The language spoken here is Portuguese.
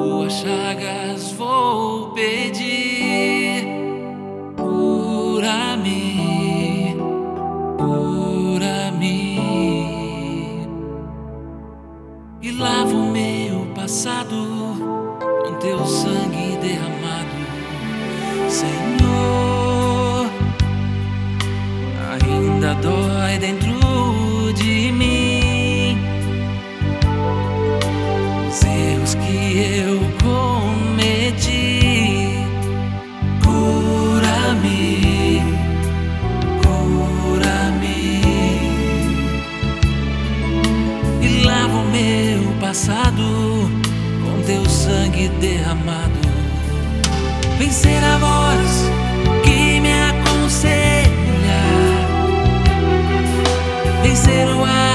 tuas chagas vou pedir, cura-me, cura-me e lava o meu passado com teu sangue derramado, Senhor. teu sangue derramado. Vencer a voz que me aconselha, vencer o ar.